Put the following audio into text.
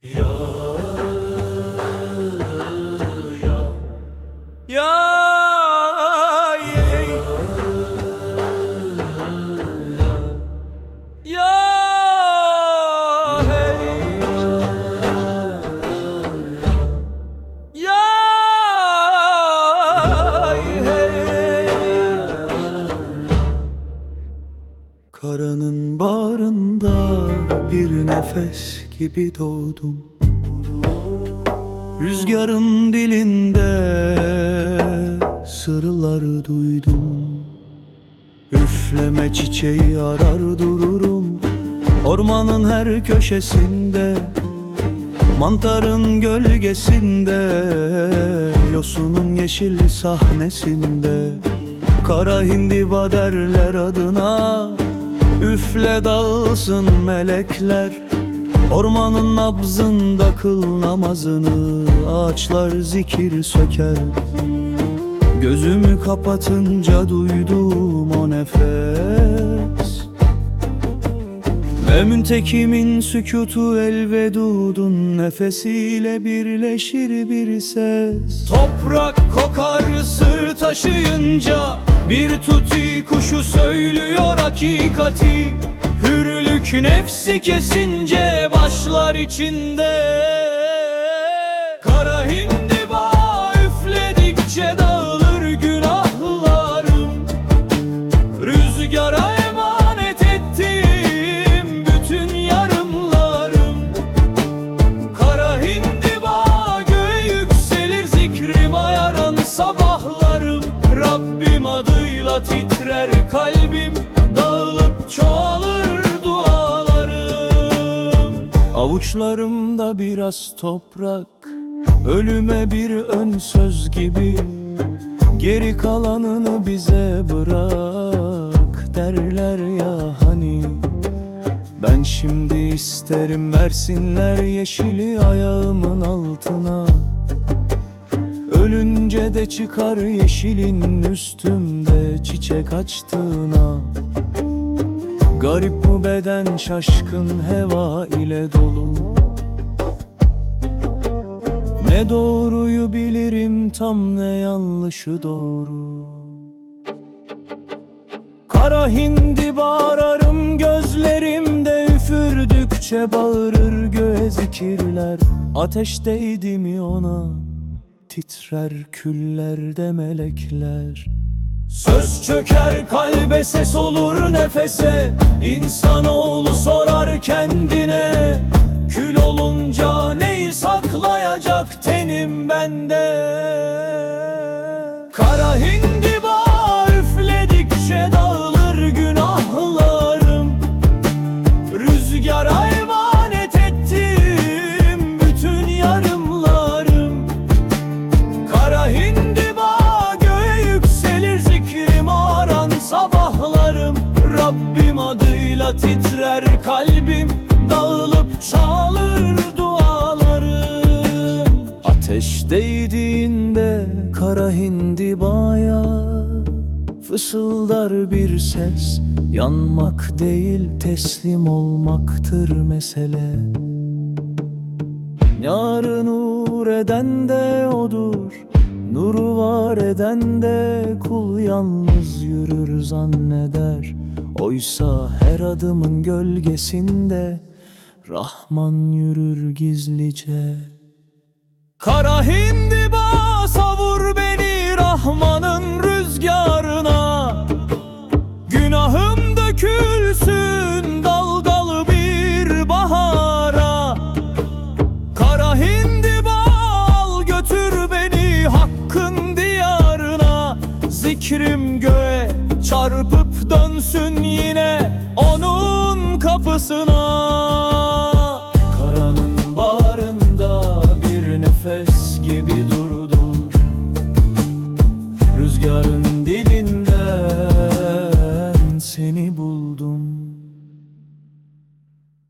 Ya Bağrında bir nefes gibi doğdum. Rüzgarın dilinde sırlar duydum. Üfleme çiçeği arar dururum. Ormanın her köşesinde Mantarın gölgesinde Yosunun yeşil sahnesinde. Kara hindiba derler adına Üfle dağılsın melekler Ormanın nabzında kıl namazını Ağaçlar zikir söker. Gözümü kapatınca duydum o nefes ve müntekimin sükutu elvedudun nefesiyle birleşir bir ses. Toprak kokar sır taşıyınca bir tuti kuşu söylüyor hakikati. Hürlük nefsi kesince başlar içinde Avuçlarımda biraz toprak Ölüme bir ön söz gibi. Geri kalanını bize bırak derler ya hani. Ben şimdi isterim versinler yeşili ayağımın altına. Ölünce de çıkar yeşilin üstümde çiçek açtığına Garip bu beden şaşkın heva ile dolu. Ne doğruyu bilirim tam ne yanlışı doğru. Kara hindi bağırırım gözlerimde üfürdükçe bağırır göğe zikirler. Ateşteydi mi ona titrer küllerde melekler Söz çöker kalbe ses olur nefese. İnsanoğlu sorar kendine. Kül olunca neyi saklayacak tenim bende? Kara hindiba titrer kalbim dağılıp çalır dualarım Ateş değdiğinde kara hindibaya Fısıldar bir ses Yanmak değil teslim olmaktır mesele. Yarın nur eden de odur Nuru var eden de kul yalnız yürür zanneder Oysa her adımın gölgesinde Rahman yürür gizlice. Kara hindiba savur beni Rahman'ın rüzgarına? Günahım dökülsün dalgalı bir bahara. Kara hindiba al götür beni hakkın diyarına. Zikrim göğe çarpıp onun kapısına